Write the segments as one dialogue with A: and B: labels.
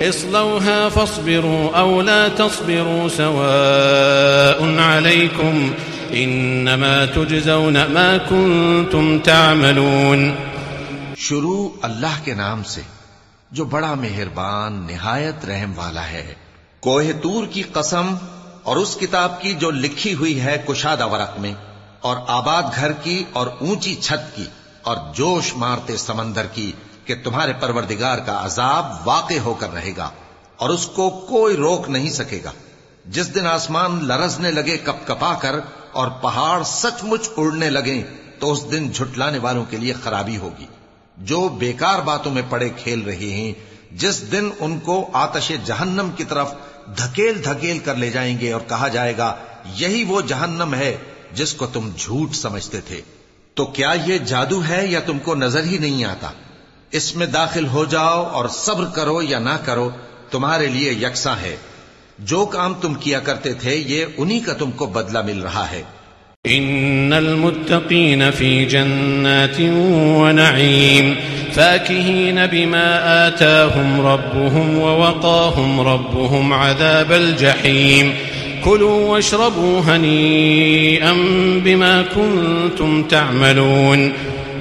A: اصلوها فاصبروا أو لا تصبروا سواء عليكم إنما تجزون ما كنتم تعملون
B: شروع اللہ کے نام سے، جو بڑا مہربان، نہایت رحم والا ہے۔ کوہ تور کی قسم اور اس کتاب کی جو لکھی ہوئی ہے کشادہ ورق میں، اور آباد گھر کی اور اونچی چھت کی اور جوش مارتے سمندر کی۔ کہ تمہارے پروردگار کا عذاب واقع ہو کر رہے گا اور اس کو کوئی روک نہیں سکے گا۔ جس دن آسمان لرزنے لگے کپ کپا کر اور پہاڑ سچ مچ اڑنے لگے تو اس دن جھٹلانے والوں کے لیے خرابی ہوگی۔ جو بیکار باتوں میں پڑے کھیل رہے ہیں، جس دن ان کو آتش جہنم کی طرف دھکیل دھکیل کر لے جائیں گے اور کہا جائے گا، یہی وہ جہنم ہے جس کو تم جھوٹ سمجھتے تھے۔ تو کیا یہ جادو ہے یا تم کو نظر ہی نہیں آتا؟ اس میں داخل ہو جاؤ اور صبر کرو یا نہ کرو، تمہارے لیے یکساں ہے۔ جو کام تم کیا کرتے تھے، یہ انہی کا تم کو بدلہ مل رہا ہے۔
A: إن المتقين في جنات ونعيم فاكهين بما آتاهم ربهم ووقاهم ربهم عذاب الجحيم كلوا واشربوا هنيئا بما كنتم تعملون۔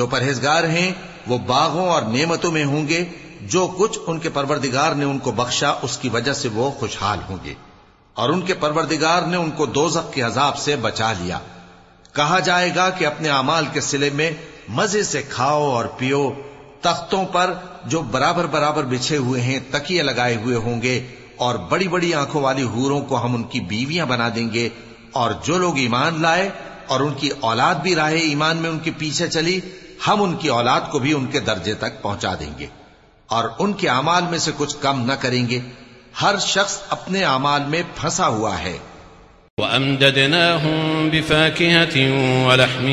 B: جو پرہیزگار ہیں، وہ باغوں اور نعمتوں میں ہوں گے، جو کچھ ان کے پروردگار نے ان کو بخشا، اس کی وجہ سے وہ خوشحال ہوں گے۔ اور ان کے پروردگار نے ان کو دوزخ کے عذاب سے بچا لیا۔ کہا جائے گا کہ اپنے اعمال کے سلے میں مزے سے کھاؤ اور پیو۔ تختوں پر جو برابر برابر بچھے ہوئے ہیں، تکیے لگائے ہوئے ہوں گے۔ اور بڑی بڑی آنکھوں والی ہوروں کو ہم ان کی بیویاں بنا دیں گے۔ اور جو لوگ ایمان لائے اور ان کی اولاد بھی راہ ایمان میں ان کے پیچھے چلی ہم ان کی اولاد کو بھی ان کے درجے تک پہنچا دیں گے اور ان کے اعمال میں سے کچھ کم نہ کریں گے۔ ہر شخص اپنے اعمال میں پھنسا ہوا ہے۔
A: وأمددناهم بفاكهة ولحم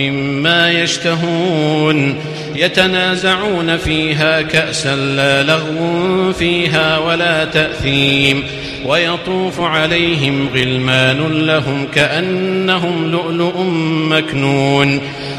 A: مما يشتهون يتنازعون فيها كأسا لا لغو فيها ولا تأثيم ويطوف عليهم غلمان لهم كأنهم لؤلؤ مكنون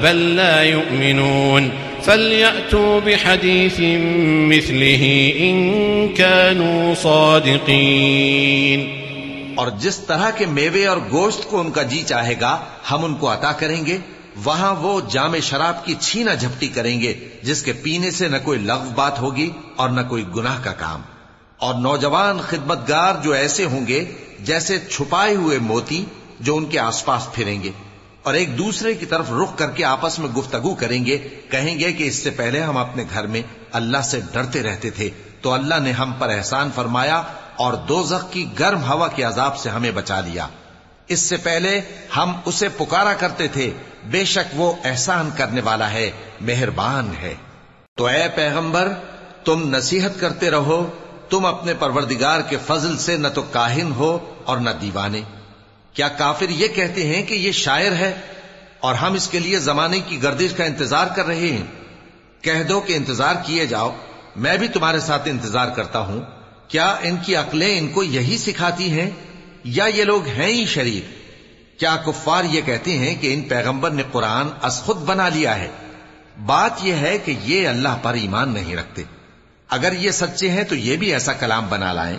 A: بل لا يؤمنون. فليأتوا بحديث مثله إن كانوا صادقين.
B: اور جس طرح کے میوے اور گوشت کو ان کا جی چاہے گا، ہم ان کو عطا کریں گے، وہاں وہ جام شراب کی چھینا جھپٹی کریں گے، جس کے پینے سے نہ کوئی لغو بات ہوگی اور نہ کوئی گناہ کا کام۔ اور نوجوان خدمت گار جو ایسے ہوں گے، جیسے چھپائے ہوئے موتی جو ان کے آس پاس پھریں گے۔ اور ایک دوسرے کی طرف رخ کر کے آپس میں گفتگو کریں گے، کہیں گے کہ اس سے پہلے ہم اپنے گھر میں اللہ سے ڈرتے رہتے تھے، تو اللہ نے ہم پر احسان فرمایا اور دو کی گرم ہوا کے عذاب سے ہمیں بچا لیا۔ اس سے پہلے ہم اسے پکارا کرتے تھے، بے شک وہ احسان کرنے والا ہے، مہربان ہے۔ تو اے پیغمبر، تم نصیحت کرتے رہو، تم اپنے پروردگار کے فضل سے نہ تو کاہن ہو اور نہ دیوانے۔ کیا کافر یہ کہتے ہیں کہ یہ شاعر ہے اور ہم اس کے لیے زمانے کی گردش کا انتظار کر رہے ہیں؟ کہہ دو کہ انتظار کیے جاؤ، میں بھی تمہارے ساتھ انتظار کرتا ہوں۔ کیا ان کی عقلیں ان کو یہی سکھاتی ہیں؟ یا یہ لوگ ہیں ہی شریف کیا کفار یہ کہتے ہیں کہ ان پیغمبر نے قرآن از خود بنا لیا ہے؟ بات یہ ہے کہ یہ اللہ پر ایمان نہیں رکھتے۔ اگر یہ سچے ہیں تو یہ بھی ایسا کلام بنا لائیں۔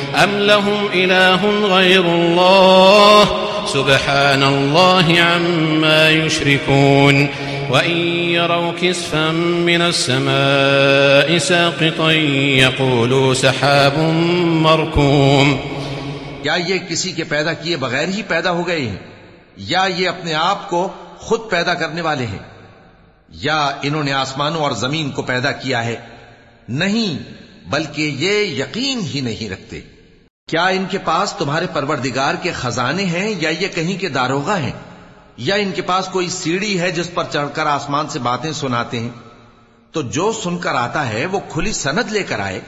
A: أم لهم إله غير الله سبحان الله عما يشركون وإن يروا كسفا من السماء ساقطا يقولوا سحاب مركوم
B: کیا یہ کسی کے پیدا کیے بغیر ہی پیدا ہو گئے ہیں، یا یہ اپنے آپ کو خود پیدا کرنے والے ہیں، یا انہوں نے آسمانوں اور زمین کو پیدا کیا ہے، نہیں، بلکہ یہ یقین ہی نہیں رکھتے۔ کیا ان کے پاس تمہارے پروردگار کے خزانے ہیں یا یہ کہیں کے داروغہ ہیں؟ یا ان کے پاس کوئی سیڑھی ہے جس پر چڑھ کر آسمان سے باتیں سناتے ہیں؟ تو جو سن کر آتا ہے وہ کھلی سند لے کر آئے۔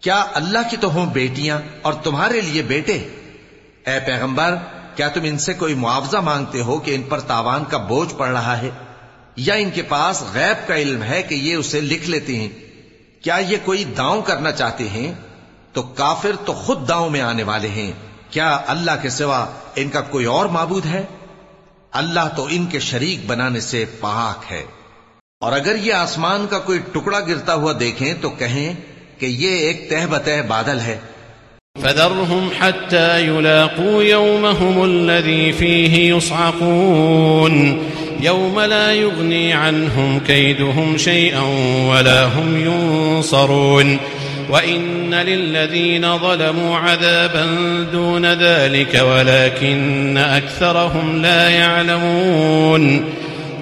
B: کیا اللہ کی تو ہوں بیٹیاں اور تمہارے لیے بیٹے؟ اے پیغمبر، کیا تم ان سے کوئی معاوضہ مانگتے ہو کہ ان پر تاوان کا بوجھ پڑ رہا ہے؟ یا ان کے پاس غیب کا علم ہے کہ یہ اسے لکھ لیتے ہیں؟ کیا یہ کوئی داؤں کرنا چاہتے ہیں؟ تو کافر تو خود داؤں میں آنے والے ہیں۔ کیا اللہ کے سوا ان کا کوئی اور معبود ہے؟ اللہ تو ان کے شریک بنانے سے پاک ہے۔ اور اگر یہ آسمان کا کوئی ٹکڑا گرتا ہوا دیکھیں تو کہیں کہ یہ ایک تہ بتہ بادل ہے۔
A: فذرهم حتى يلاقوا يومهم الذي فيه يصعقون۔ يوم لا يغني عنهم كيدهم شيئا ولا هم ينصرون۔ وإن للذين ظلموا عذابا دون ذلك ولكن أكثرهم لا يعلمون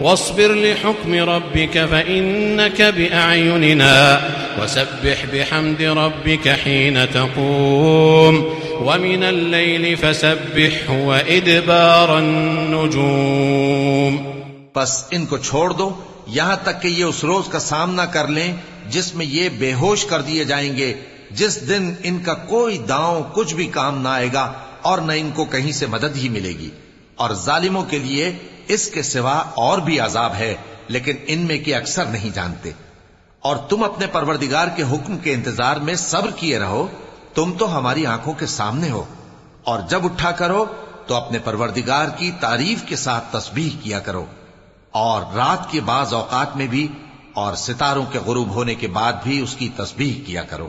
A: واصبر لحكم ربك فإنك بأعيننا وسبح بحمد ربك حين تقوم ومن الليل فسبح وإدبار النجوم
B: بس ان کو چھوڑ دو، یہاں تک کہ یہ اس روز کا سامنا کر لیں جس میں یہ بے ہوش کر دیے جائیں گے، جس دن ان کا کوئی داؤں کچھ بھی کام نہ آئے گا اور نہ ان کو کہیں سے مدد ہی ملے گی۔ اور ظالموں کے لیے اس کے سوا اور بھی عذاب ہے، لیکن ان میں کے اکثر نہیں جانتے۔ اور تم اپنے پروردگار کے حکم کے انتظار میں صبر کیے رہو، تم تو ہماری آنکھوں کے سامنے ہو۔ اور جب اٹھا کرو، تو اپنے پروردگار کی تعریف کے ساتھ تسبیح کیا کرو۔ اور رات کے بعض اوقات میں بھی اور ستاروں کے غروب ہونے کے بعد بھی اس کی تسبیح کیا کرو۔